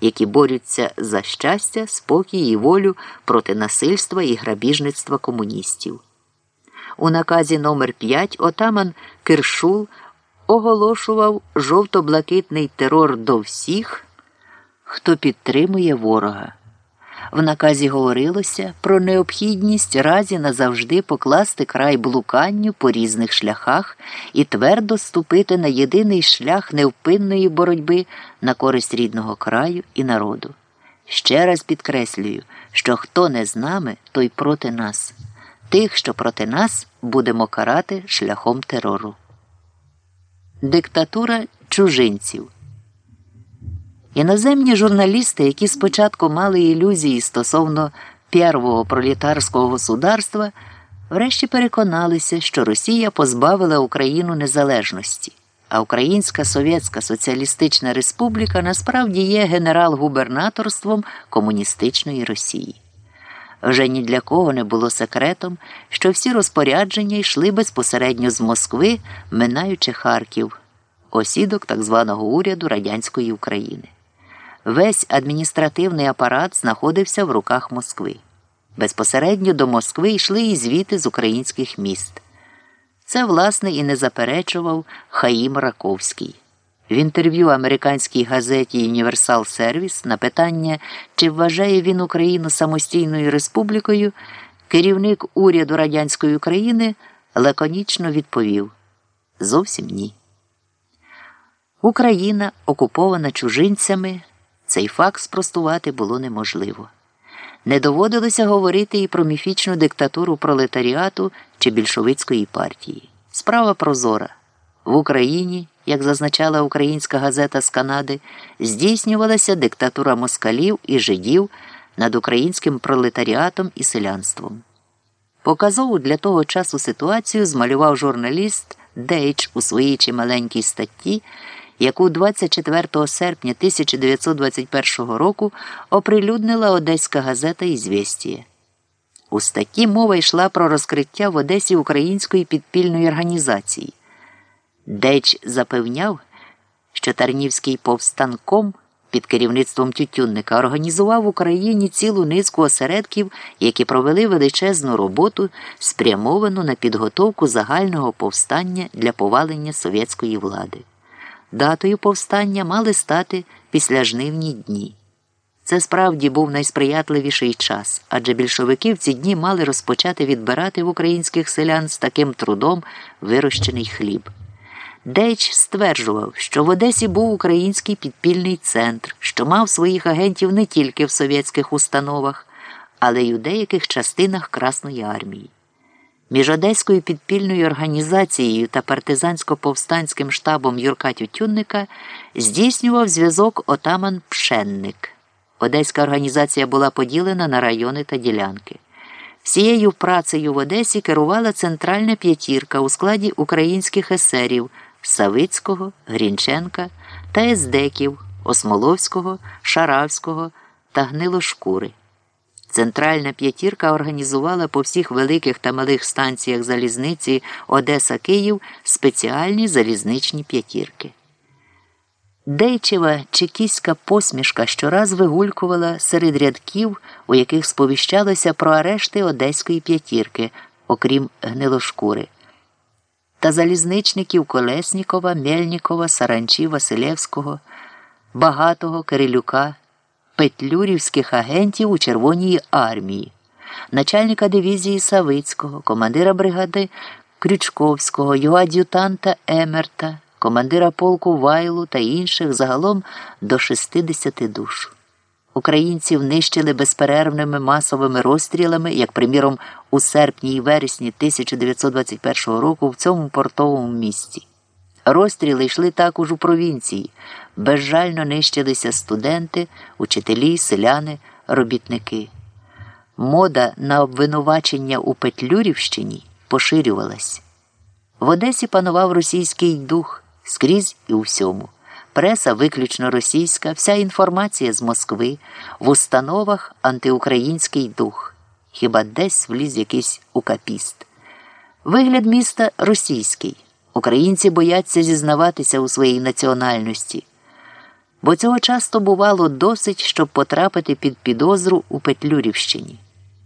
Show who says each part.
Speaker 1: які борються за щастя, спокій і волю проти насильства і грабіжництва комуністів. У наказі номер 5 отаман Киршул оголошував жовто-блакитний терор до всіх, хто підтримує ворога. В наказі говорилося про необхідність разі назавжди покласти край блуканню по різних шляхах і твердо ступити на єдиний шлях невпинної боротьби на користь рідного краю і народу. Ще раз підкреслюю, що хто не з нами, той проти нас. Тих, що проти нас, будемо карати шляхом терору. Диктатура чужинців. Іноземні журналісти, які спочатку мали ілюзії стосовно первого пролітарського государства, врешті переконалися, що Росія позбавила Україну незалежності, а Українська Совєтська Соціалістична Республіка насправді є генерал-губернаторством комуністичної Росії. Вже ні для кого не було секретом, що всі розпорядження йшли безпосередньо з Москви, минаючи Харків, осідок так званого уряду радянської України. Весь адміністративний апарат знаходився в руках Москви. Безпосередньо до Москви йшли і звіти з українських міст. Це, власне, і не заперечував Хаїм Раковський. В інтерв'ю американській газеті Універсал Сервіс на питання, чи вважає він Україну самостійною республікою, керівник уряду радянської України лаконічно відповів: Зовсім ні. Україна окупована чужинцями. Цей факт спростувати було неможливо. Не доводилося говорити і про міфічну диктатуру пролетаріату чи більшовицької партії. Справа прозора. В Україні, як зазначала українська газета з Канади, здійснювалася диктатура москалів і жидів над українським пролетаріатом і селянством. Показову для того часу ситуацію змалював журналіст Дейч у своїй чималенькій статті яку 24 серпня 1921 року оприлюднила Одеська газета «Ізвєстіє». У статті мова йшла про розкриття в Одесі української підпільної організації. Деч запевняв, що Тарнівський повстанком під керівництвом Тютюнника організував в Україні цілу низку осередків, які провели величезну роботу, спрямовану на підготовку загального повстання для повалення совєтської влади. Датою повстання мали стати післяжнивні дні. Це справді був найсприятливіший час, адже більшовики в ці дні мали розпочати відбирати в українських селян з таким трудом вирощений хліб. Дейч стверджував, що в Одесі був український підпільний центр, що мав своїх агентів не тільки в совєтських установах, але й у деяких частинах Красної армії. Між Одеською підпільною організацією та партизансько-повстанським штабом Юрка Тютюнника здійснював зв'язок отаман Пшенник. Одеська організація була поділена на райони та ділянки. Всією працею в Одесі керувала центральна п'ятірка у складі українських есерів Савицького, Грінченка та Ездеків Осмоловського, Шаравського та Гнилошкури. Центральна п'ятірка організувала по всіх великих та малих станціях залізниці Одеса Київ спеціальні залізничні п'ятірки. Дейчева чекіська посмішка щораз вигулькувала серед рядків, у яких сповіщалося про арешти Одеської п'ятірки, окрім гнилошкури. Та залізничників Колеснікова, Мельнікова, Саранчі, Василевського, Багатого, Кирилюка петлюрівських агентів у Червоній армії, начальника дивізії Савицького, командира бригади Крючковського, його ад'ютанта Емерта, командира полку Вайлу та інших загалом до 60 душ. Українців нищили безперервними масовими розстрілами, як, приміром, у серпні і вересні 1921 року в цьому портовому місті. Розстріли йшли також у провінції, безжально нищилися студенти, учителі, селяни, робітники. Мода на обвинувачення у Петлюрівщині поширювалась. В Одесі панував російський дух скрізь і у всьому. Преса виключно російська, вся інформація з Москви, в установах антиукраїнський дух. Хіба десь вліз якийсь укапіст. Вигляд міста російський. Українці бояться зізнаватися у своїй національності. бо цього часто бувало досить, щоб потрапити під підозру у Петлюрівщині.